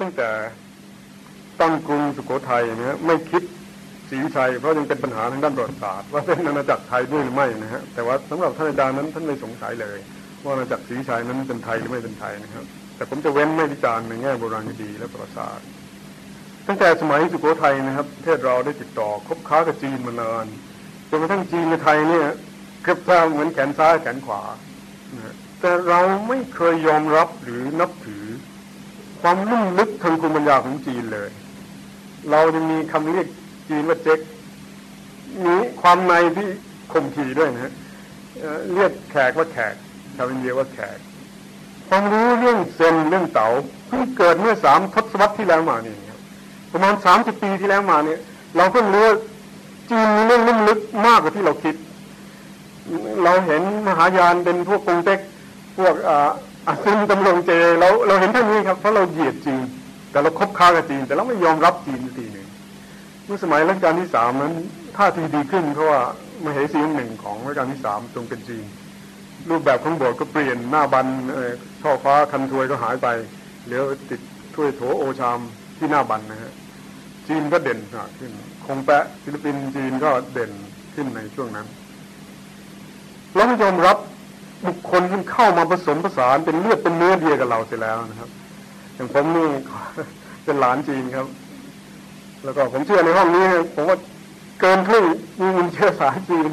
ตั้งแต่ตั้งกรุงสุโขทัยนะไม่คิดศรีวิชัยเพราะยังเป็นปัญหาทางด้านประวัติศาสตร์ว่าเป็นอาณาจักรไทยด้วยหรือไม่นะฮะแต่ว่าสำหรับท่านอาจารย์นั้นท่านไม่สงสัยเลย ว่าอาณาจักรศรีวิชัยนั้นเป็นไทยหรือไม่เป็นไทยนะครับ แต่ผมจะเว้นไม่วิจารณ์ในแง่โบราณคดีและประวัติศาสตร์ตั้งแต่สมัยสุโขทัยนะครับประเทศเราได้ติดต่อคบค้ากับจีนมานานจนกระทั่งจีนกับไทยเนี่ยเกือบจะเหมือนแขนซ้ายแขนขวานะแต่เราไม่เคยยอมรับหรือนับถือ ความลุ่มลึกทางภูมิปัญญาของจีนเลย เราจะมีคำเรียกจีนว่าเจ๊กมีความในที่ข่มขีด้วยนะฮะเรียกแขกว่าแขกชาวอินเดียว่าแขกความรู้เรื่องเซนเรื่องเต๋าเพิ่งเกิดเมื่อสามทศวรรษที่แล้วมานี่ประมาณสามสิบปีที่แล้วมาเนี่ย เราเพิ่งรู้จีนมีเรื่องลุ่มลึกมากกว่าที่เราคิด เราเห็นมหายานเป็นพวกกงเต็กพวกอา ซิมตำรงเจเราเราเห็นท่านนี้ครับเพราะเราเหยียดจีนแต่เราคบค้ากับจีน แต่เราไม่ยอมรับจีนทีหนึ่งเมื่อสมัยรัชกาลที่สามนั้นท่าทีดีขึ้นเพราะว่ามเหสีหนึ่งของรัชกาลที่สามทรงเป็นจีนรูปแบบของโบสถ์ก็เปลี่ยนหน้าบันช่อฟ้าคันถวยก็หายไปเหลือติดถ้วยโถโอชามที่หน้าบันนะฮะจีนก็เด่นขึ้น คงแปะศิลปินจีนก็เด่นขึ้นในช่วงนั้นเราไม่ยอมรับ บุคคลที่เข้ามาผสมผสานเป็นเลือดเป็นเนื้อเดียวกับเราเสียแล้วนะครับ อย่างผมนี่เป็นหลานจีนครับ แล้วก็ผมเชื่อในห้องนี้ผมว่าเกินครึ่งมีเชื้อสายจีน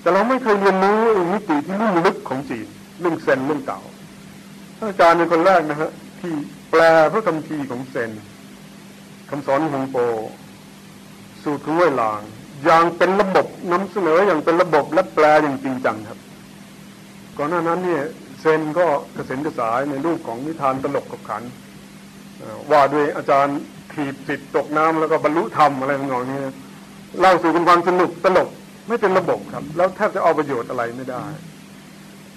แต่เราไม่เคยเรียนรู้มิติที่ลุ่มลึกของจีนเรื่องเซนเรื่องเก่าอาจารย์เป็นคนแรกนะฮะที่แปลพระคัมภีร์ของเซนคำสอนของโป สูตรด้วยลาง อย่างเป็นระบบนำเสนออย่างเป็นระบบและแปลอย่างจริงจังครับ ก่อนหน้านั้นเนี่ยเซนก็กระเซ็นกระสายในรูปของนิทานตลกกับขันว่าด้วยอาจารย์ถีบจิตตกน้ำแล้วก็บรรลุธรรมอะไรต่างๆนี้เล่าสู่กันความสนุกตลกไม่เป็นระบบครับ แล้วแทบจะเอาประโยชน์อะไรไม่ได้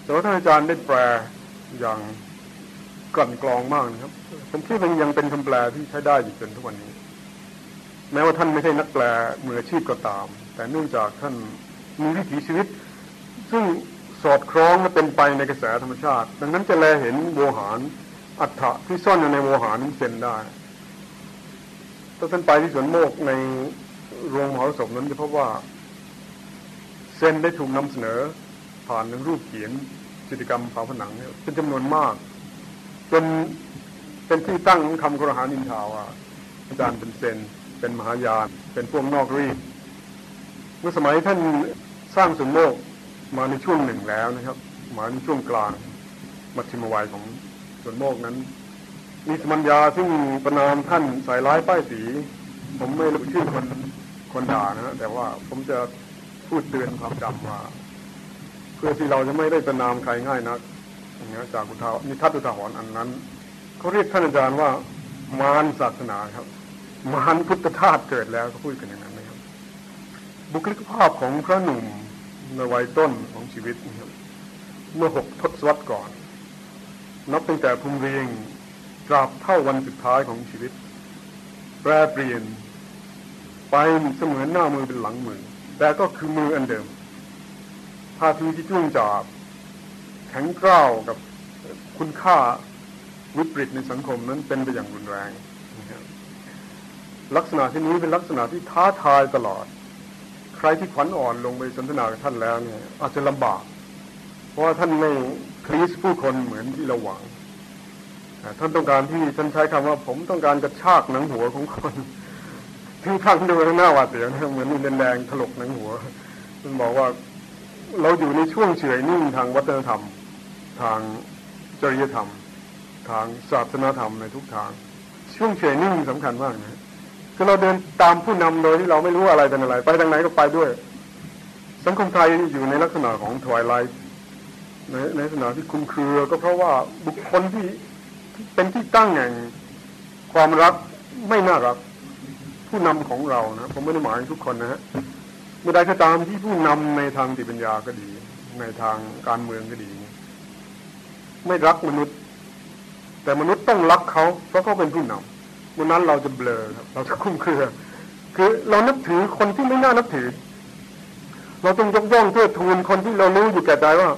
แต่ว่าท่านอาจารย์ได้แปลอย่างกลั่นกรองมากนะครับ ผมคิดว่ายังเป็นคำแปลที่ใช้ได้อยู่จนทุกวันนี้ แม้ว่าท่านไม่ใช่นักแปลมืออาชีพก็ตาม แต่เนื่องจากท่านมีวิถีชีวิต ซึ่ง สอดคล้องและเป็นไปในกระแสธรรมชาติ ดังนั้นจะแลเห็นโวหารอัฏฐะที่ซ่อนอยู่ในโวหารนี้เซนได้ถ้าท่านไปที่สวนโมกในโรงมหาสมนั้นจะพบว่าเซนได้ถูกนำเสนอ ผ่านรูปเขียนจิตกรรมฝาผนังเป็นจำนวนมากจนเป็นที่ตั้งของคำกรหานินทาว่าอาจารย์เป็นเซนเป็นมหายานเป็นพวกนอกรีดเมื่อสมัยท่านสร้างสวนโมก มาในช่วงหนึ่งแล้วนะครับ มาในช่วงกลางมัชชิมวัยของส่วนโมกนั้น มีสมัญญาซึ่งประนามท่านใส่ร้ายป้ายสี ผมไม่รู้ชื่อคนคนด่านะ แต่ว่าผมจะพูดเตือนความจำว่าเพื่อที่เราจะไม่ได้ประนามใครง่ายนักอย่างนี้จากอุทานิทัศอุทาหรณ์อันนั้นเขาเรียกท่านอาจารย์ว่ามารศาสนาครับ มารพุทธทาสเกิดแล้วเขาพูดกันอย่างนั้นนะครับ บุคลิกภาพของพระหนุ่ม ในวัยต้นของชีวิตนะครับเมื่อหกทศวรรษก่อน นับตั้งแต่ภูมิเรียงตราบเท่าวันสุดท้ายของชีวิต แปรเปลี่ยน ไปเสมือนหน้ามือเป็นหลังมือ แต่ก็คือมืออันเดิมท่าทีที่จุ่งจาบแข็งกร้าวกับคุณค่าวิปริตในสังคมนั้นเป็นไปอย่างรุนแรง ลักษณะที่นี้เป็นลักษณะที่ท้าทายตลอด ใครที่ขวัญอ่อนลงไปสนทนากับท่านแล้วเนี่ย อาจจะลำบาก เพราะว่าท่านไม่คลีสผู้คนเหมือนที่เราหวังท่านต้องการที่ท่านใช้คำว่า ผมต้องการกระชากหนังหัวของคนที่ท่านดูหน้าหวาดเสียวเหมือนมีแดงถลกหนังหัวท่านบอกว่าเราอยู่ในช่วงเฉยนิ่งทางวัฒนธรรม ทางจริยธรรม ทางศาสนาธรรมในทุกทาง ช่วงเฉยนิ่งสำคัญมากนะ คือเราเดินตามผู้นำโดยที่เราไม่รู้อะไรเป็นอะไร ไปทางไหนก็ไปด้วย สังคมไทยอยู่ในลักษณะของถอยไลท์ในในลักษณะที่คุ้มเครือ ก็เพราะว่าบุคคลที่เป็นที่ตั้งแห่งความรักไม่น่ารัก ผู้นำของเรานะผมไม่ได้หมายทุกคนนะฮะเมื่อใดก็ตามที่ผู้นำในทางติปัญญาก็ดี ในทางการเมืองก็ดี ไม่รักมนุษย์ แต่มนุษย์ต้องรักเขาเพราะเขาเป็นผู้นำ วันนั้นเราจะเบลอครับเราจะคุ้มเครือ คือเรานับถือคนที่ไม่น่านับถือ เราต้องยกย่องเทิดทูนคนที่เรารู้อยู่แก่ใจว่า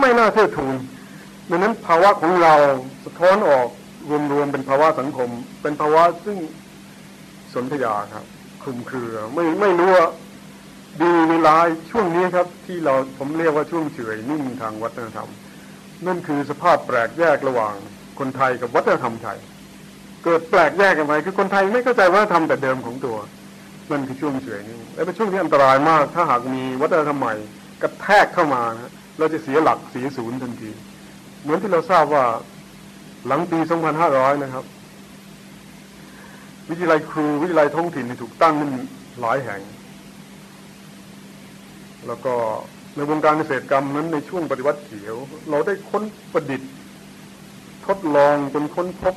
ไม่น่าเทิดทูนดังนั้นภาวะของเราสะท้อนออกรวมๆเป็นภาวะสังคม เป็นภาวะซึ่งสนธยาครับคลุมเครือ ไม่ไม่รู้ว่าดีเวลาช่วงนี้ครับ ที่เราผมเรียกว่าช่วงเฉยนิ่งทางวัฒนธรรม นั่นคือสภาพแปลกแยกระหว่างคนไทยกับวัฒนธรรมไทย เกิดแปลกแยกกันไปคือคนไทยไม่เข้าใจวัฒนธรรมแต่เดิมของตัวนั่นคือช่วงเฉยนิ่และเป็นช่วงที่อันตรายมาก ถ้าหากมีวัฒนธรรมใหม่กระแทกเข้ามานะเราจะเสียหลักเสียศูนย์ทันที เหมือนที่เราทราบว่าหลังปี 2500 นะครับ วิทยาลัยครูวิทยาลัยท้องถิ่นถูกตั้งขึ้นหลายแห่ง แล้วก็ในวงการเกษตรกรรมนั้นในช่วงปฏิวัติเขียว เราได้ค้นประดิษฐ์ ทดลองจนค้นพบ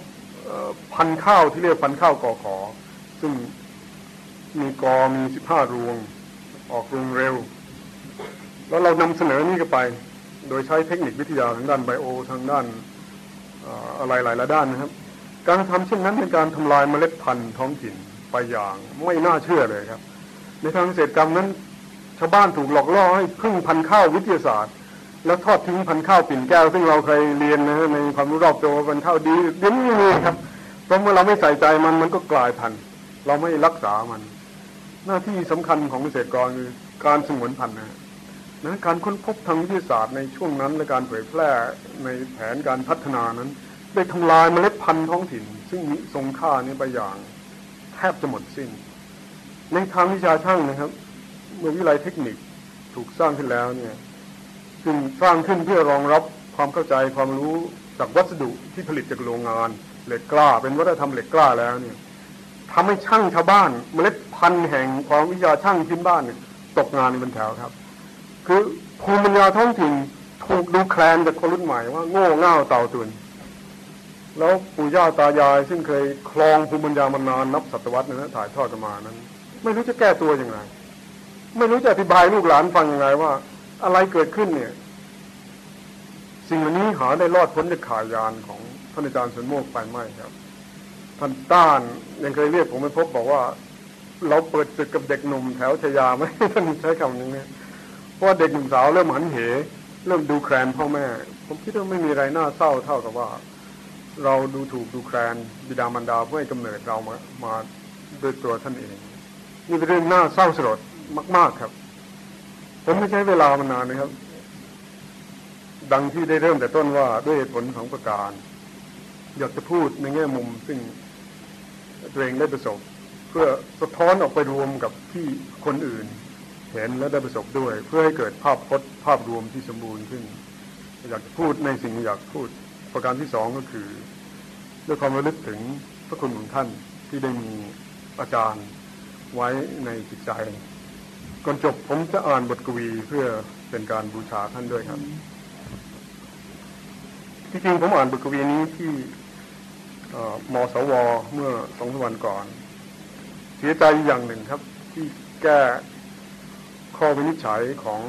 พันข้าวที่เรียกพันข้าวกอขอ ซึ่งมีกอมีสิบห้ารวง ออกรวงเร็ว แล้วเรานำเสนอนี่ก็ไป โดยใช้เทคนิควิทยาทางด้านไบโอทางด้านอะไรหลายด้านนะครับ การทำเช่นนั้นเป็นการทำลายเมล็ดพันธุ์ท้องถิ่นไปอย่างไม่น่าเชื่อเลยครับ ในทางเกษตรกรรมนั้นชาวบ้านถูกหลอกล่อให้พึ่งพันธุ์ข้าววิทยาศาสตร์ แล้วทอดทิ้งพันธุ์ข้าวปิ่นแก้ว ซึ่งเราเคยเรียนนะในความรู้รอบตัวพันธุ์ข้าวดีเดี๋ยวนี้มีครับ เพราะเมื่อเราไม่ใส่ใจมันมันก็กลายพันธุ์เราไม่รักษามัน หน้าที่สำคัญของเกษตรกรคือการสงวนพันธุ์นะนะการค้นพบทางวิทยาศาสตร์ในช่วงนั้นและการเผยแพร่ในแผนการพัฒนานั้น ได้ทำลายเมล็ดพันธุ์ท้องถิ่น ซึ่งมีทรงค่านี้ไปอย่างแทบจะหมดสิ้น ในทางวิชาช่างนะครับ เมื่อวิไลเทคนิคถูกสร้างขึ้นแล้วเนี่ย ซึ่งสร้างขึ้นเพื่อรองรับความเข้าใจความรู้จากวัสดุที่ผลิตจากโรงงานเหล็กกล้า เป็นวัฒนธรรมเหล็กกล้าแล้วเนี่ยทำให้ช่างชาวบ้านเมล็ดพันธุ์แห่งความวิชาช่างพื้นบ้านตกงานในบรรแถวครับ คือภูมิปัญญาท้องถิ่นถูกดูแคลนจากคนรุ่นใหม่ว่าโง่เง่าเต่าตุนแล้วปู่ย่าตายาย ซึ่งเคยคลองภูมิปัญญามานานนับศตวรรษนั้นถ่ายทอดกันมานั้น ไม่รู้จะแก้ตัวยังไงไม่รู้จะอธิบายลูกหลานฟังยังไงว่า อะไรเกิดขึ้นเนี่ย สิ่งเหล่านี้หาได้รอดพ้นจากขายานของท่านอาจารย์สนโมกไปไม่ครับท่านต้านยังเคยเรียกผมไปพบบอกว่า เราเปิดศึกกับเด็กหนุ่มแถวชยาไหมท่านใช้คำนี้เนี่ยเพราะเด็กหนุ่มสาวเริ่มหันเห เริ่มดูแคลนพ่อแม่ ผมคิดว่าไม่มีอะไรน่าเศร้าเท่ากับว่า เราดูถูกดูแคลนบิดามารดาเพื่อให้กำเนิดเรามามาด้วยตัวท่านเอง นี่เป็นเรื่องน่าเศร้าสลดมาก ๆครับ ผมไม่ใช้เวลามานานนะครับ ดังที่ได้เริ่มแต่ต้นว่าด้วยผลของประการ อยากจะพูดในแง่มุม ซึ่งตัวเองได้ประสบ เพื่อสะท้อนออกไปรวมกับที่คนอื่น เห็นและได้ประสบด้วย เพื่อให้เกิดภาพพจน์ภาพรวมที่สมบูรณ์ขึ้น อยากจะพูดในสิ่งอยากพูด ประการที่สองก็คือ ด้วยความระลึกถึงพระคุณของท่านที่ได้มีอาจารย์ไว้ในจิตใจ ก่อนจบผมจะอ่านบทกวีเพื่อเป็นการบูชาท่านด้วยครับ ที่จริงผมอ่านบทกวีนี้ที่มสวเมื่อสองวันก่อน เสียใจอย่างหนึ่งครับ ที่แก้ข้อวินิจฉัยของ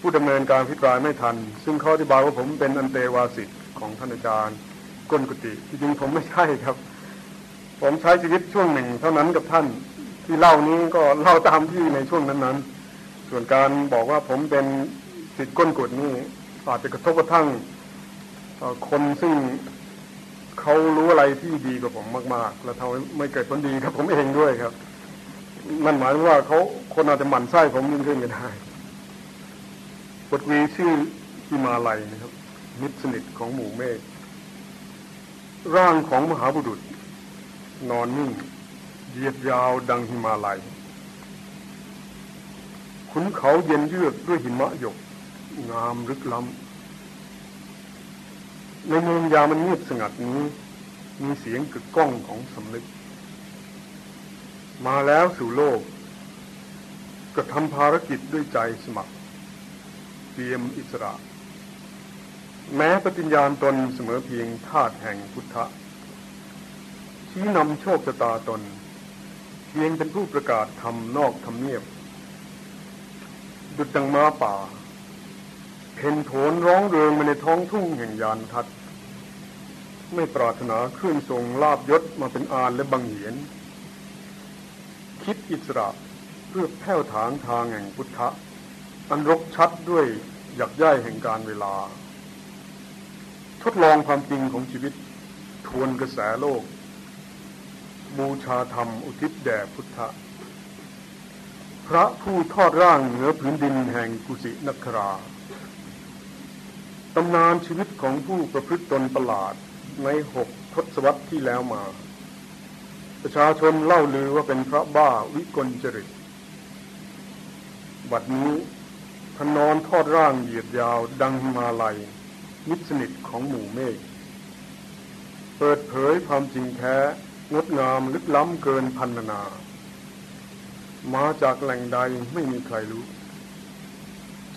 ผู้ดำเนินการพิจารณาไม่ทัน ซึ่งข้อที่บายว่าผมเป็นอันเตวาสิทธิ์ของท่านอาจารย์ก้นกุฏิที่จริงผมไม่ใช่ครับ ผมใช้ชีวิตช่วงหนึ่ง เท่านั้นกับท่าน ที่เล่านี้ก็เล่าตามที่ในช่วงนั้นๆ ส่วนการบอกว่าผมเป็นสิทธิ์ก้นกุฏนี่อาจจะกระทบกระทั่งคนซึ่งเขารู้อะไรที่ดีกว่าผมมาก ๆ แล้วทำไม่เกิดผลดีกับผมเองด้วยครับนั่นหมายว่าเขาคนอาจจะหมั่นไส้ผมยิ่งขึ้นก็ได้บทวีชื่อฮิมาลัยนะครับ มิตรสนิทของหมู่เมฆร่างของมหาบุรุษ นอนนิ่ง เหยียดยาวดังหิมาลัยขุนเขาเย็นเยือกด้วยหิมะหยก งามลึกล้ำ ในเมืองยามันเงียบสงัดนี้ มีเสียงกึกก้องของสำนึก มาแล้วสู่โลกกระทำภารกิจด้วยใจสมัคร เตรียมอิสระ แม้ปฏิญญาณตนเสมอเพียงธาตุแห่งพุทธะชี้นำโชคชะตาตน เพียงเป็นผู้ประกาศทำนอกทำเนียบ ดุจดังม้าป่าเพ่นโถนร้องเริงมาในท้องทุ่งแห่งยานทัด ไม่ปรารถนาขึ้นทรงลาบยศมาเป็นอานและบังเหียน คิดอิสระเพื่อแผ่วถางทางแห่งพุทธะอันรกชัดด้วยหยักย่ายแห่งการเวลา ทดลองความจริงของชีวิต ทวนกระแสโลก บูชาธรรมอุทิศแด่พุทธพระผู้ทอดร่างเหนือพื้นดินแห่งกุสินคราตำนานชีวิตของผู้ประพฤติตนประหลาดในหกทศวรรษที่แล้วมา ประชาชนเล่าลือว่าเป็นพระบ้าวิกลจริต บัดนี้พนอนทอดร่างเหยียดยาวดังมาลัยมิตรสนิทของหมู่เมฆเปิดเผยความจริงแท้ งดงามลึกล้ำเกินพันนา มาจากแหล่งใดไม่มีใครรู้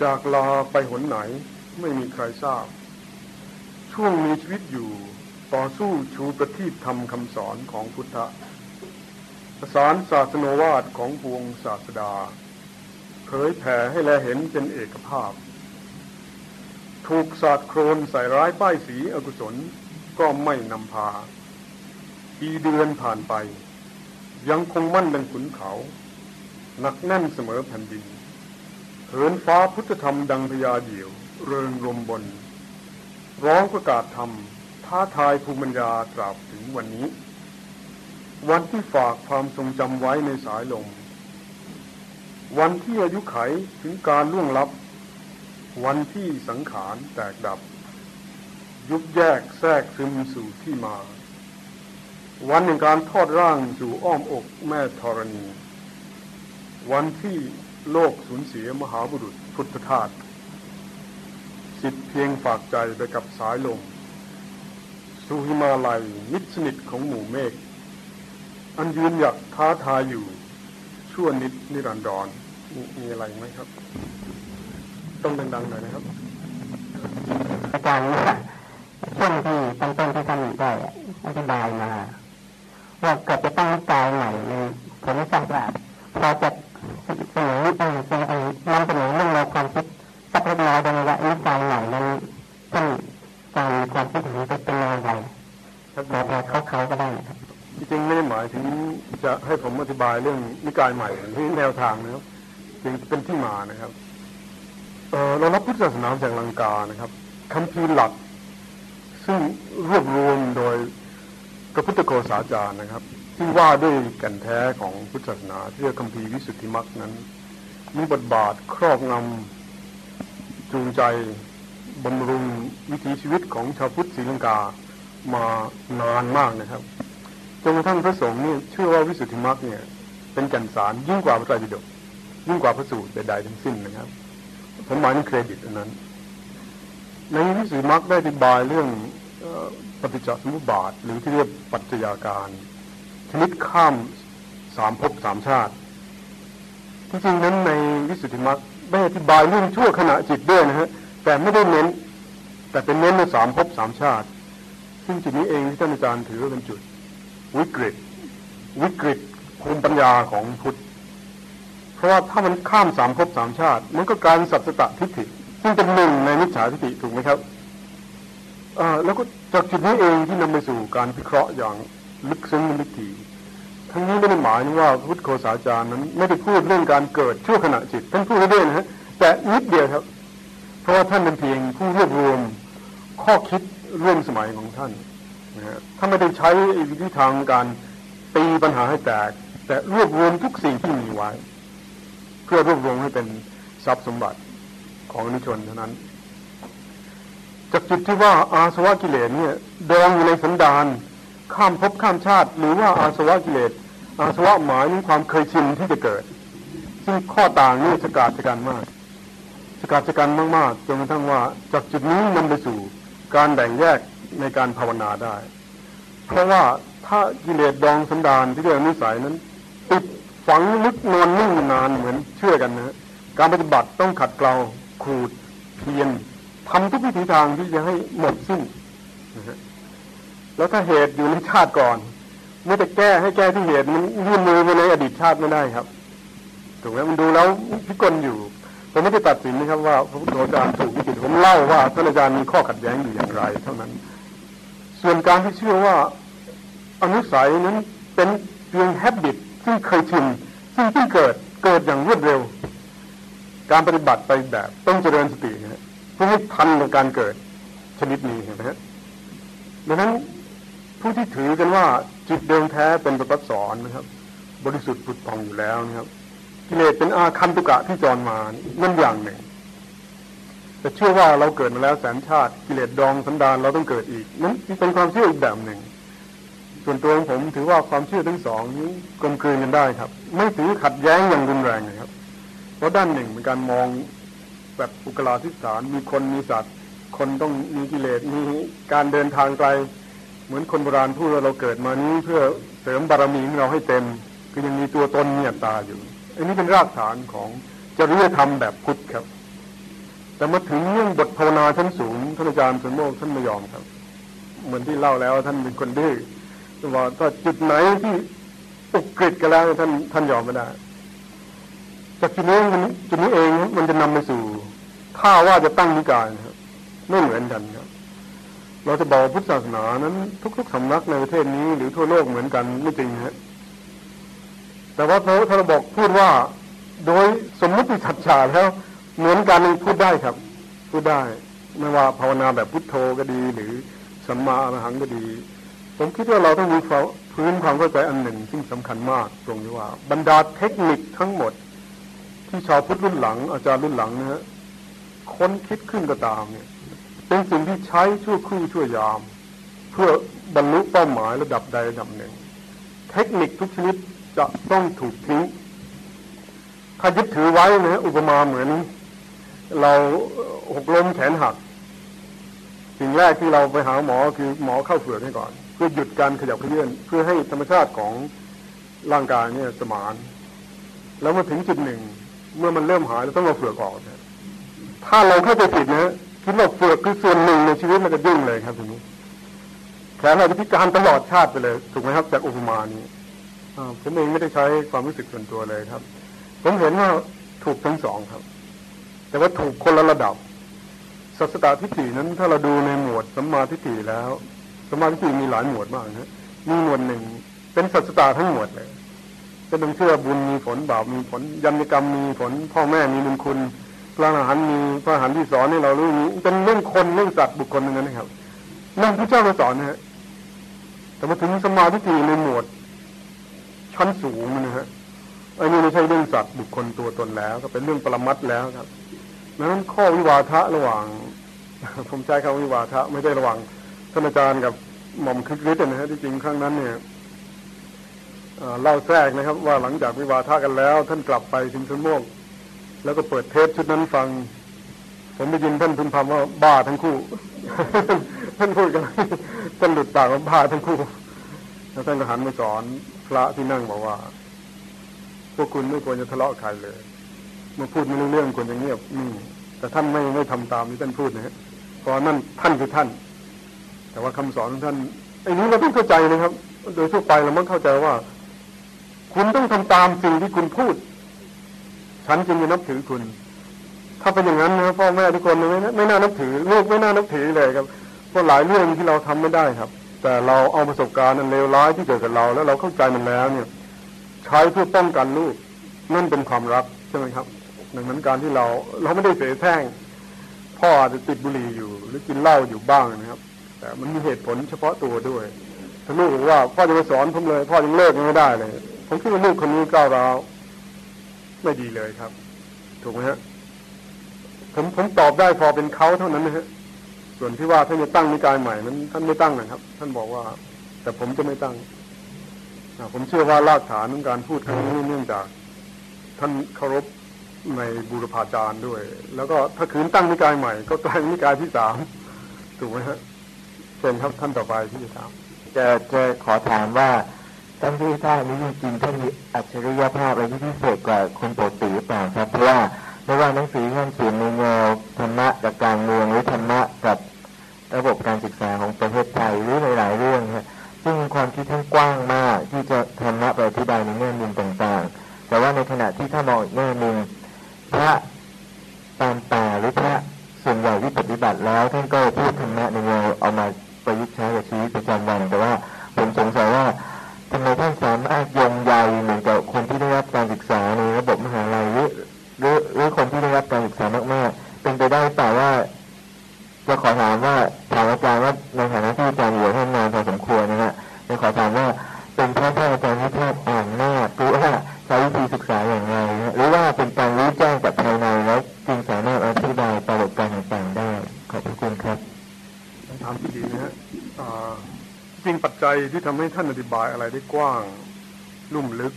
จากลาไปหนไหนไม่มีใครทราบ ช่วงมีชีวิตอยู่ต่อสู้ชูประทีปธรรมคำสอนของพุทธประสานศาสนวาดของพวงศาสดา เผยแผ่ให้แลเห็นเป็นเอกภาพ ถูกศาสตร์โครนใส่ร้ายป้ายสีอกุศลก็ไม่นำพา ปีเดือนผ่านไป ยังคงมั่นดังขุนเขา หนักแน่นเสมอแผ่นดินเหินฟ้าพุทธธรรมดังพญาเดี่ยว เริงรมบน ร้องประกาศธรรม ท้าทายภูมิปัญญาตราบถึงวันนี้ วันที่ฝากความทรงจำไว้ในสายลม วันที่อายุไขถึงการล่วงลับ วันที่สังขารแตกดับ ยุบแยกแทรกซึมสู่ที่มา วันแห่งการทอดร่างสู่อ้อมอกแม่ธรณี วันที่โลกสูญเสียมหาบุรุษพุทธทาสสิทธิเพียงฝากใจไปกับสายลม สู่หิมาลัยมิตรสนิทของหมู่เมฆอันยืนหยัดท้าทายอยู่ ชั่วนิดนิรันดรมมีอะไรไหมครับ ต้องดังๆหน่อยนะครับอาจารย์ว่าช่วงที่ต้นต้นที่ท่านได้อธิบายมา ว่าเกิดจะต้องกายใหม่ในผมไม่ทราบว่าพอจะเสนอเออเป็นเออนำเสนอเรื่องราวความคิดสักเล็กน้อยในว่านิกายใหม่นั้นท่านการความคิดเห็นจะเป็นอย่างไรแบบเขาเขาก็ได้ครับจริงไม่ได้หมายถึงจะให้ผมอธิบายเรื่องนิกายใหม่ที่แนวทางนะครับจึงเป็นที่มานะครับเออเรารับพุทธศาสนาจากลังกานะครับคำพีหลักซึ่งรวบรวมโดยพระพุทธโฆษาจารย์นะครับที่ว่าด้วยกันแท้ของพุทธศาสนาที่เรียกคำพีร์วิสุทธิมรรคนั้น มีบทบาทครอบงำจูงใจบำรุงวิถีชีวิตของชาวพุทธศรีลังกามานานมากนะครับจนกระทั่งพระสงฆ์นี่เชื่อว่าวิสุทธิมรรคเนี่ย เป็นกันสารยิ่งกว่าพระไตรปิฎกยิ่งกว่าพระสูตรใดๆทั้งสิ้นนะครับผมหมายถึงเครดิตอันนั้น ในวิสุทธิมรรคได้อธิบายเรื่องป ฏิจจสมุปบาท หรือที่เรียกปัจจัยาการชนิดข้ามสามภพสามชาติ ที่จริงนั้นในวิสุทธิมรรคได้อธิบายเรื่องชั่วขณะจิตด้วยนะฮะแต่ไม่ได้เน้น แต่เป็นเน้นในสามภพสามชาติ ซึ่งจุดนี้เองที่ท่านอาจารย์ถือว่าเป็นจุด วิกฤต วิกฤตภูมิปัญญาของพุทธเพราะว่าถ้ามันข้ามสามภพสามชาติ มันก็กายเป็นสัจตทิฏฐิ ซึ่งเป็นหนึ่งในมิจฉาทิฏฐิถูกไหมครับ แล้วก็จากจุดนี้เองที่นำไปสู่การพิเคราะห์อย่างลึกซึ้งลึกถี่ทั้งนี้ไม่ได้หมายว่าพุทธโคสาจารย์นั้นไม่ได้พูดเรื่องการเกิดชั่วขณะจิตท่านพูดเรื่อยนะฮะแต่นิดเดียวครับ เพราะว่าท่านเป็นเพียงผู้รวบรวมข้อคิดร่วมสมัยของท่านนะฮะท่านไม่ได้ใช้วิธีทางการตีปัญหาให้แตก แต่รวบรวมทุกสิ่งที่มีไว้ เพื่อรวบรวมให้เป็นทรัพย์สมบัติของอนุชนเท่านั้น จากจุดที่ว่าอาสวะกิเลสเนี่ยดองอยู่ในสันดานข้ามภพข้ามชาติ หรือว่าอาสวะกิเลส อาสวะหมายถึงความเคยชินที่จะเกิด ซึ่งข้อต่างนี่สกัดกันมากสกัดชะกันมากๆจนกระทั่งว่าจากจุดนี้นำไปสู่การแบ่งแยกในการภาวนาได้ เพราะว่าถ้ากิเลสดองสันดานที่เรียกนิสัยนั้นติดฝังลึกนอนนิ่งนานเหมือนเชื่อกันนะการปฏิบัติต้องขัดเกลาขูดเพียน ทำทุกวิถีทางที่จะให้หมดสิ้นแล้วถ้าเหตุอยู่ในชาติก่อนไม่แต่แก้ให้แก้ที่เหตุมันยื่นมือไปในอดีตชาติไม่ได้ครับถูกไหมมันดูแล้วพิกลอยู่ผมไม่ได้ตัดสินนะครับว่าพระพุทธอาจารย์ถูกผิดผมเล่าว่าท่านอาจารย์มีข้อขัดแย้งอยู่อย่างไร เท่านั้น ส่วนการที่เชื่อว่าอนุสัยนั้นเป็นเพียงแฮบบิตซึ่งเคยชินซึ่งเพิ่งเกิดเกิดอย่างรวดเร็ว การปฏิบัติไปแบบต้องเจริญสตินะ เพื่อให้ทันกับการเกิดชนิดนี้เห็นไหมฮะดังนั้นผู้ที่ถือกันว่าจิตเดิมแท้เป็นประพัสสอนนะครับ บริสุทธิ์ผุดผ่องอยู่แล้วนะครับกิเลสเป็นอาคันตุกะที่จรมานั่นอย่างหนึ่ง แต่เชื่อว่าเราเกิดมาแล้วแสนชาติกิเลสดองสันดานเราต้องเกิดอีกนั้นเป็นความเชื่ออีกแบบหนึ่ง ส่วนตัวของผมถือว่าความเชื่อทั้งสองนี้กลมกลืนกันได้ครับ ไม่ถือขัดแย้งอย่างรุนแรงนะครับ เพราะด้านหนึ่งเป็นการมอง แบบอุกลาทิฐานมีคนมีสัตว์ คนต้องมีกิเลสมีการเดินทางไกล เหมือนคนโบราณพูดว่าเราเกิดมานี้เพื่อเสริมบารมีของเราให้เต็ม คือยังมีตัวตนมีอัตาอยู่ อันนี้เป็นรากฐานของจริยธรรมแบบพุทธครับ แต่มาถึงเรื่องบทภาวนาชั้นสูงท่านอาจารย์สมโมกท่านไม่ยอมครับ เหมือนที่เล่าแล้วท่านเป็นคนดื้อว่าถ้าจุดไหนที่อุกฤษกันแล้วท่านท่านยอมไม่ได้จากจุดนี้มันจุดนี้เองมันจะนำไปสู่ ถ้าว่าจะตั้งนิกายครับไม่เหมือนกันครับเราจะบอกพุทธศาสนานั้น ทุก ๆสำนักในประเทศนี้หรือทั่วโลกเหมือนกันไม่จริงฮะแต่ว่าถ้าเราบอกพูดว่าโดยสมมติสัจจาแล้วเหมือนกันพูดได้ครับ พูดได้ไม่ว่าภาวนาแบบพุทโธก็ดี หรือสัมมาอรหังก็ดี ผมคิดว่าเราต้องมีพื้นความเข้าใจอันหนึ่งซึ่งสำคัญมากตรงที่ว่า บรรดาเทคนิคทั้งหมด ที่ชาวพุทธรุ่นหลัง อาจารย์รุ่นหลังนะฮะ ค้นคิดขึ้นก็ตามเนี่ยเป็นสิ่งที่ใช้ชั่วครู่ชั่วยาม เพื่อบรรลุเป้าหมายระดับใดระดับหนึ่ง เทคนิคทุกชนิดจะต้องถูกทิ้งถ้ายึดถือไว้นะอุปมาเหมือน เราหกล้มแขนหัก สิ่งแรกที่เราไปหาหมอคือหมอเข้าเฝือกให้ก่อน เพื่อหยุดการขยับเขยื่อนเพื่อให้ธรรมชาติของร่างกายเนี่ยสมาน แล้วมาถึงจุดหนึ่ง เมื่อมันเริ่มหายเราต้องเอาเฝือกออกนะ ถ้าเราเข้าใจผิดนะคิดว่าเฟือกคือส่วนหนึ่งในชีวิตมันจะยุ่งเลยครับทีนี้แขนเราจะพิการตลอดชาติไปเลย ถูกไหมครับจากอุปมานี้ผมเองไม่ได้ใช้ความรู้สึกส่วนตัวเลยครับ ผมเห็นว่าถูกทั้งสองครับ แต่ว่าถูกคนละระดับสัสตทิฏฐินั้น ถ้าเราดูในหมวดสัมมาทิฏฐิแล้วสัมมาทิฏฐิมีหลายหมวดมากนะมีหมวดหนึ่งเป็นสัสตาทั้งหมดเลยจะต้องเชื่อบุญมีผลบาปมีผลยันกรรมมีผล พ่อแม่มีบุญคุณ พระอรหันต์มีพระอรหันต์ที่สอนให้เรารู้นี้เป็นเรื่องคนเรื่องสัตว์บุคคลนั้นนะครับ นั่นพระเจ้ามาสอนนะฮะแต่มาถึงสมาธิในหมวด ชั้นสูงนะฮะอันนี้ไม่ใช่เรื่องสัตว์บุคคลตัวตนแล้ว ก็เป็นเรื่องปรมัตแล้วครับดังนั้นข้อวิวาทะระหว่าง ผมใช้คำวิวาทะ ไม่ได้ระหว่างท่านอาจารย์กับหม่อมคึกฤทธิ์นะฮะที่จริงครั้งนั้นเนี่ยเล่าแทรกนะครับ ว่าหลังจากวิวาทะกันแล้ว ท่านกลับไปถึงสมโมก แล้วก็เปิดเทปชุดนั้นฟัง ผมได้ยินท่านพึมพำว่าบ้าทั้งคู่ ท่านพูดกันท่านหลุดปากว่าบ้าทั้งคู่ แล้วท่านก็หันมาสอนพระที่นั่งบอกว่า พวกคุณไม่ควรจะทะเลาะใครเลยเมื่อพูดไม่รู้เรื่องควรจะเงียบนี่แต่ท่านไม่ไม่ทำตามที่ท่านพูดนะฮะเพราะนั่นท่านคือท่าน แต่ว่าคำสอนของท่านไอ้นี้เราต้องเข้าใจนะครับ โดยทั่วไปเราต้องเข้าใจว่า คุณต้องทำตามสิ่งที่คุณพูด ฉันจึงจะนับถือคุณ ถ้าเป็นอย่างนั้นนะพ่อแม่ทุกคนไม่ไม่น่านับถือลูกไม่น่านับถือเลยครับเพราะหลายเรื่องที่เราทำไม่ได้ครับ แต่เราเอาประสบการณ์อันเลวร้ายที่เกิดกับเรา แล้วเราเข้าใจมันแล้วเนี่ย ใช้เพื่อป้องกันลูกนั่นเป็นความรักใช่ไหมครับดังนั้นการที่เราเราไม่ได้เสแสร้งพ่ออาจจะติดบุหรี่อยู่ หรือกินเหล้าอยู่บ้างนะครับ แต่มันมีเหตุผลเฉพาะตัวด้วยถ้าลูกบอกว่าพ่อจะมาสอนผมเลย พ่อยังเลิกไม่ได้เลยผมคิดว่าลูกคนนี้ก้าวร้าว ไม่ดีเลยครับ ถูกไหมฮะผมผมตอบได้พอเป็นเขาเท่านั้นนะฮะส่วนที่ว่าท่านจะตั้งนิกายใหม่นั้นท่านไม่ตั้งนะครับ ท่านบอกว่า แต่ผมจะไม่ตั้งผมเชื่อว่ารากฐานของการพูดครั้งนี้เนื่องจาก ท่านเคารพในบูรพาจารย์ด้วย แล้วก็ถ้าขืนตั้งนิกายใหม่ ก็กลายนิกายที่สามถูกไหมฮะเชิญครับท่านต่อไปที่จะถามจะจะขอถามว่า ท่านที่ท่านนี้จริงท่านมีอัจฉริยภาพอะไรที่พิเศษกว่าคนปกติหรือเปล่าครับ เพราะว่าไม่ว่าหนังสือท่านเขียนในแนวธรรมะกับการเมืองหรือธรรมะกับระบบการศึกษาของประเทศไทยหรือหลาย ๆ เรื่องครับซึ่งความคิดท่านกว้างมาก ที่จะธรรมะไปอธิบายในแง่มุมต่างๆ แต่ว่าในขณะที่ถ้ามองอีกแง่หนึ่งพระตามป่าหรือพระส่วนใหญ่ที่ปฏิบัติแล้วท่านก็พูดธรรมะในแนวเอามาประยุกต์ใช้กับชีวิตประจำวัน แต่ว่าผมสงสัยว่า ทำไมท่านสามารถยงใยเหมือนกับคนที่ได้รับการศึกษาในระบบมหาลัยหรือหรือหรือคนที่ได้รับการศึกษามากๆเป็นไปได้แต่ว่าจะขอถามว่าถามอาจารย์ว่าในฐานะที่อาจารย์อยู่ท่านนานพอสมควรนะฮะจะขอถามว่าเป็นเพราะท่านอาจารย์ที่ทศอ่านหน้าหรือว่าใช้วิธีศึกษาอย่างไรหรือ ที่ทำให้ท่านอธิบายอะไรได้กว้างลุ่มลึก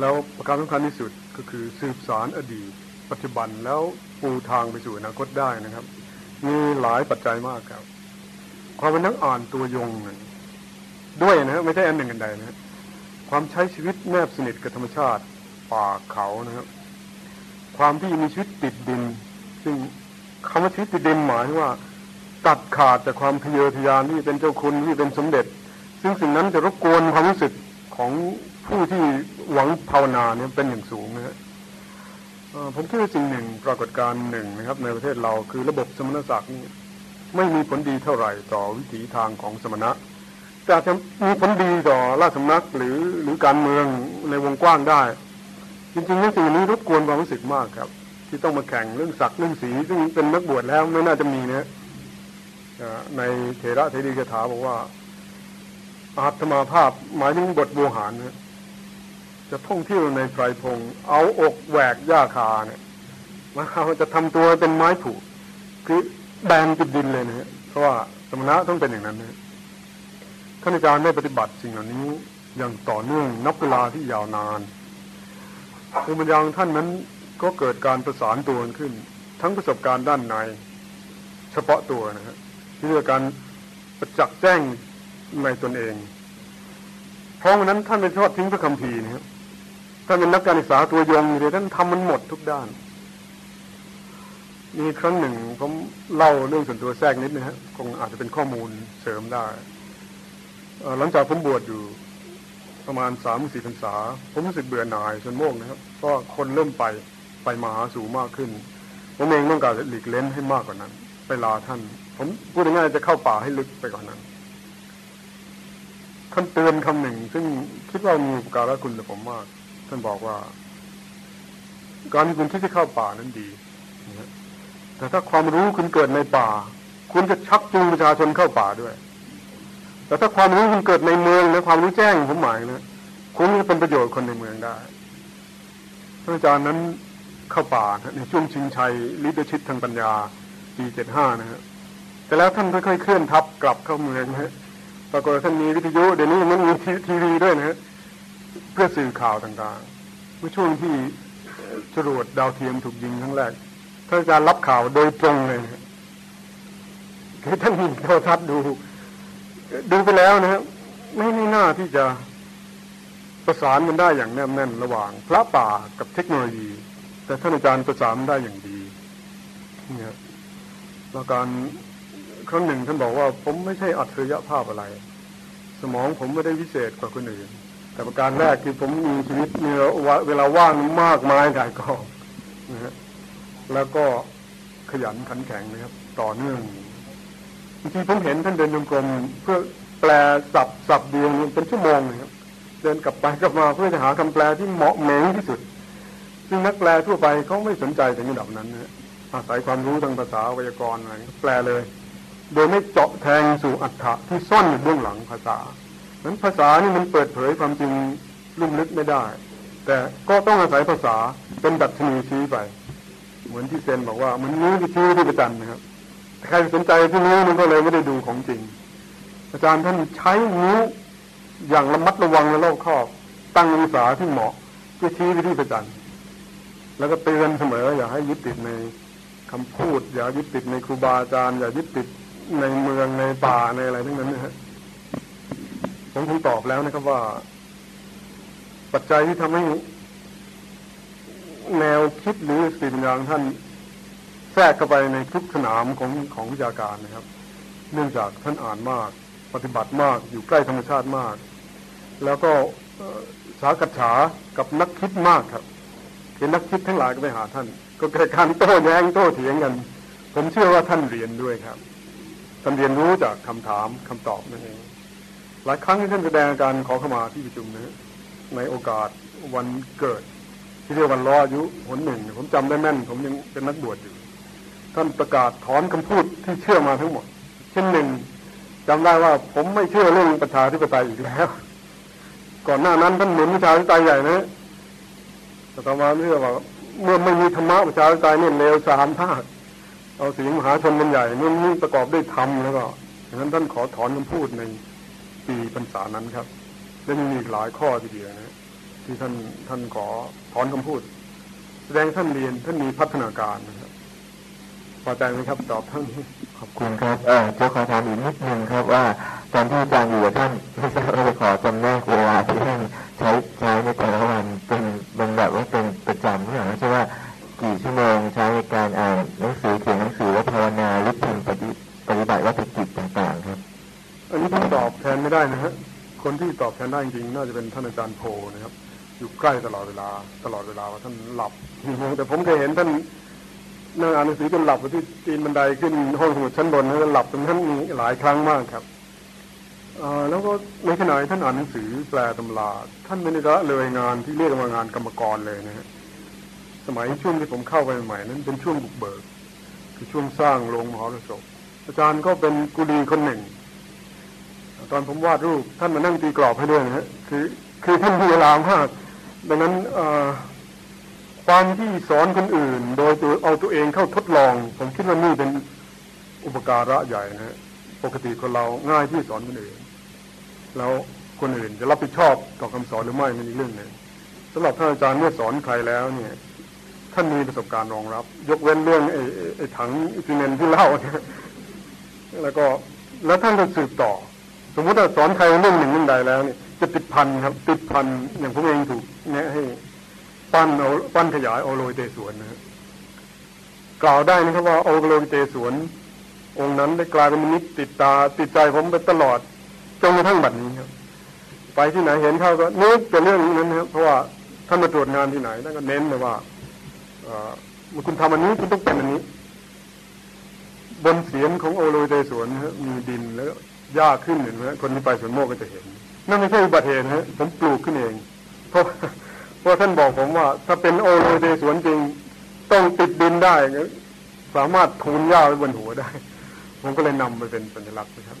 แล้วประการสำคัญที่สุดก็คือสืบสารอดีต ปัจจุบันแล้วปูทางไปสู่อนาคตได้นะครับ มีหลายปัจจัยมากครับ ความเป็นนักอ่านตัวยงด้วยนะไม่ใช่อันหนึ่งอันใดนะความใช้ชีวิตแนบสนิทกับธรรมชาติป่าเขานะครับ ความที่มีชีวิตติดดิน ซึ่งคำว่าชีวิตติดดินหมายว่าตัดขาดจากความทะเยอทะยานที่เป็นเจ้าคุณที่เป็นสมเด็จ ซึ่งสิ่งนั้นจะรบกวนความรู้สึกของผู้ที่หวังภาวนาเนี่ยเป็นอย่างสูงนะฮะผมคิดว่าสิ่งหนึ่งปรากฏการณ์หนึ่งนะครับ ในประเทศเราคือระบบสมณศักดิ์นี่ไม่มีผลดีเท่าไหร่ต่อวิถีทางของสมณะแต่จะมีผลดีต่อราชสำนักหรือหรือการเมืองในวงกว้างได้ จริงๆเรื่องสิ่งนี้รบกวนความรู้สึกมากครับ ที่ต้องมาแข่งเรื่องศักดิ์เรื่องสีซึ่งเป็นนักบวชแล้วไม่น่าจะมีนะในเทระเทรีคาถาบอกว่า อาตมาภาพหมายถึงบทบูหารนะจะท่องเที่ยวในไตรพง เอาอกแหวกหญ้าคาเนี่ยมาเขาจะทำตัวเป็นไม้ผูกคือแบนจิดดินเลยนะเพราะว่าสมณะต้องเป็นอย่างนั้นนะท่านอาจารย์ได้ปฏิบัติสิ่งเหล่านี้อย่างต่อเนื่องนับเวลาที่ยาวนานภูมิปัญญาท่านนั้นก็เกิดการประสานตัวขึ้น ทั้งประสบการณ์ด้านใน เฉพาะตัวนะฮะที่เรียกการประจักษ์แจ้ง ในตนเอง เพราะนั้นท่านเป็นชอบทิ้งพระคัมภีร์นะครับท่านเป็นนักการศึกษาตัวยงเลยท่านทำมันหมดทุกด้าน มีครั้งหนึ่งผมเล่าเรื่องส่วนตัวแทรกนิดนะฮะคงอาจจะเป็นข้อมูลเสริมได้หลังจากผมบวชอยู่ประมาณสามสี่พรรษา ผมรู้สึกเบื่อหน่ายจนโมกนะครับเพราะคนเริ่มไปไปมาหาสู่มากขึ้น ผมเองต้องการหลีกเล้นให้มากกว่านั้น ไปลาท่าน ผมพูดง่ายๆจะเข้าป่าให้ลึกไปกว่านนั้น ท่านเตือนคำหนึ่ง ซึ่งคิดว่ามีการะคุณกับผมมาก ท่านบอกว่า การที่คุณคิดจะเข้าป่านั้นดีแต่ถ้าความรู้คุณเกิดในป่า คุณจะชักจูงประชาชนเข้าป่าด้วย แต่ถ้าความรู้มันเกิดในเมืองนะความรู้แจ้งผมหมายนะคุณจะเป็นประโยชน์คนในเมืองได้ท่านอาจารย์นั้นเข้าป่าในช่วงชิงชัยลิดชิตทางปัญญาปีเจ็ดห้านะฮะแต่แล้วท่านค่อยๆเคลื่อนทับกลับเข้าเมืองนะฮะ ปรากฏท่านมีวิทยุเดี๋ยวนี้มันมีทีวีด้วยนะฮะเพื่อสื่อข่าวต่างๆเมื่อช่วงที่จรวดดาวเทียมถูกยิงครั้งแรกท่านอาจารย์รับข่าวโดยตรงเลยคือท่านมีโทรทัศน์ดู ดูไปแล้วนะครับไม่ไม่น่าที่จะประสานกันได้อย่างแนบแน่นระหว่าง พระป่ากับเทคโนโลยี แต่ท่านอาจารย์ประสานได้อย่างดีเนี่ยแล้วการ ครั้งหนึ่งท่านบอกว่าผมไม่ใช่อัจฉริยภาพอะไร สมองผมไม่ได้วิเศษกว่าคนอื่น แต่ประการแรกคือผมมีชีวิตมีเวลาว่างมากมายหลายกองนะฮะแล้วก็ขยันขันแข็งนะครับ ต่อเนื่องบางทีผมเห็นท่านเดินจงกรมเพื่อแปลสับสับเดียวเป็นชั่วโมงนะครับเดินกลับไปกลับมาเพื่อจะหาคำแปลที่เหมาะเหม่งที่สุด ซึ่งนักแปลทั่วไปเขาไม่สนใจถึงระดับนั้นนะอาศัยความรู้ทางภาษาไวยากรณ์อะไรแปลเลย โดยไม่เจาะแทงสู่อัฏฐะที่ซ่อนอยู่เบื้องหลังภาษาเพราะภาษานี่มันเปิดเผยความจริงลุ่มลึกไม่ได้ แต่ก็ต้องอาศัยภาษาเป็นดัชนีชี้ไป เหมือนที่เซนบอกว่ามันนี้ที่ชี้ที่ประจันนะครับใครสนใจที่นี้มันก็เลยไม่ได้ดูของจริง อาจารย์ท่านใช้นิ้วอย่างระมัดระวังและรอบคอบ ตั้งองศาที่เหมาะเพื่อชี้ไปที่ประจันแล้วก็เตือนเสมออย่าให้ยึดติดในคำพูด อย่ายึดติดในครูบาอาจารย์อย่ายึดติด ในเมืองในป่าในอะไรทั้งนั้นนะฮะผมคงตอบแล้วนะครับว่า ปัจจัยที่ทำให้แนวคิดหรือสติปัญญางท่านแทรกเข้าไปในทุกสนามของของวิชาการนะครับ เนื่องจากท่านอ่านมาก ปฏิบัติมากอยู่ใกล้ธรรมชาติมาก แล้วก็สากัดฉากับนักคิดมากครับเห็นนักคิดทั้งหลายก็ไปหาท่าน ก็เกิดการโต้แย้งโต้เถียงกัน ผมเชื่อว่าท่านเรียนด้วยครับ ท่านเรียนรู้จากคำถามคำตอบนั่นเอง หลายครั้งที่ท่านแสดงการขอขมาที่ประชุมนะในโอกาสวันเกิด ที่เรียกวันรออายุหนหนึ่งผมจำได้แม่น ผมยังเป็นนักบวชอยู่ ท่านประกาศถอนคำพูดที่เชื่อมาทั้งหมด เช่นหนึ่งจำได้ว่าผมไม่เชื่อเรื่องประชาธิปไตยอีกแล้ว ก่อนหน้านั้นท่านหนุนประชาธิปไตยใหญ่นะแต่ต่อมาเชื่อว่าเมื่อไม่มีธรรมะประชาธิปไตยเนี่ยเลวสามภาค เอาเสียงมหาชนเป็นใหญ่เมื่อนี้ประกอบด้วยธรรมแล้วก็ดังนั้นท่านขอถอนคำพูดในปีพรรษานั้นครับ และยังมีอีกหลายข้อทีเดียวนะที่ท่านท่านขอถอนคำพูด แสดงท่านเรียนท่านมีพัฒนาการนะครับพอใจไหมครับตอบท่านขอบคุณครับเออจะขอถามอีกนิดนึงครับว่าตอนที่อาจารย์อยู่กับท่านไม่ทราบว่าจะขอจำแนกเวลาที่ท่านใช้ใช้ในแต่ละวันเป็นเป็นแบบว่าเป็นประจำหรือเปล่าใช่ว่ากี่ชั่วโมงใช้ในการอ่านหนังสือเขียนหนังสือ ไม่ได้นะฮะคนที่ตอบแทนได้จริงๆน่าจะเป็นท่านอาจารย์โพนะครับ อยู่ใกล้ตลอดเวลา ตลอดเวลาว่าท่านหลับแต่ผมเคยเห็นท่านนั่งอ่านหนังสือจนหลับที่ตีนบันไดขึ้นห้องสมุดชั้นบนแล้วหลับตรงนั้นมีหลายครั้งมากครับแล้วก็ในขณะท่านอ่านหนังสือแปลตำราท่านไม่ได้ละเลยงานที่เรียกว่างานกรรมกรเลยนะฮะสมัยช่วงที่ผมเข้าไปใหม่นั้นเป็นช่วงบุกเบิก คือช่วงสร้างโรงมหรสพอาจารย์ก็เป็นกุลีคนหนึ่ง ตอนผมวาดรูปท่านมานั่งตีกรอบให้ด้วยนะฮะคือคือท่านมีเวลามากดังนั้นความที่สอนคนอื่น โดยตัวเอาตัวเองเข้าทดลอง ผมคิดว่านี่เป็นอุปการะใหญ่นะฮะปกติคนเราง่ายที่สอนคนอื่น แล้วคนอื่นจะรับผิดชอบต่อคำสอนหรือไม่มันอีกเรื่องหนึ่งสำหรับท่านอาจารย์เมื่อสอนใครแล้วเนี่ยท่านมีประสบการณ์รองรับ ยกเว้นเรื่องไอ้ไอ้ถังอิซิเมนที่เล่าเนี่ยแล้วก็แล้วท่านก็สืบต่อ สมมติว่าสอนใครเรื่องหนึ่งเรื่องใดแล้วเนี่ยจะติดพันครับ ติดพันอย่างผมเองถูกแนะให้ปั้นเอาปั้นขยายโอโลยเตสวนนะกล่าวได้นะครับว่าโอโลยเตสวน องค์นั้นได้กลายเป็นนิตติดตาติดใจผมไปตลอดจนกระทั่งบัดนี้ครับไปที่ไหนเห็นเขาก็นึกแต่เรื่องนั้นครับเพราะว่าท่านมาตรวจงานที่ไหนท่านก็เน้นเลยว่าเมื่อคุณทำอันนี้คุณต้องเป็นอันนี้ บนเสียงของโอโลยเตสวนมีดินแล้ว หญ้าขึ้นเห็นไหมคนที่ไปสวนโมกก็จะเห็น นั่นไม่ใช่อุบัติเหตุฮะผมปลูกขึ้นเอง เพราะเพราะท่านบอกผมว่า ถ้าเป็นโอโลเตสวนจริง ต้องติดดินได้สามารถทูนหญ้าไว้บนหัวได้ ผมก็เลยนำไปเป็นสัญลักษณ์นะครับ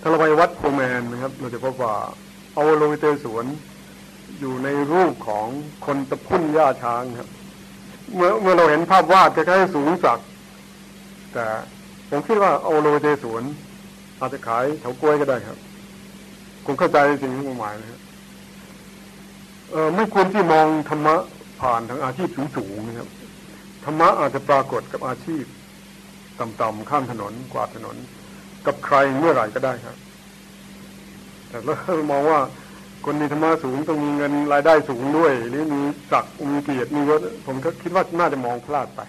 ถ้าเราไปวัดโคแมนนะครับ เราจะพบว่าโอโลเตสวนอยู่ในรูปของคนตะพุ่นหญ้าช้างครับ เมื่อเมื่อเราเห็นภาพวาดคล้ายๆสูงสัก แต่ผมคิดว่าโอโลเตสวน อาจจะขายเถากล้วยก็ได้ครับคงเข้าใจสิ่งที่ผมหมายนะครับเออไม่ควรที่มองธรรมะผ่านทางอาชีพสูงๆนะครับธรรมะอาจจะปรากฏกับอาชีพต่ำๆข้ามถนนกวาดถนน กับใครเมื่อไหร่ก็ได้ครับ แต่เรามองว่าคนมีธรรมะสูงต้องมีเงินรายได้สูงด้วย หรือมีศักดิ์มีเกียรติมียศผมก็คิดว่าน่าจะมองพลาดไป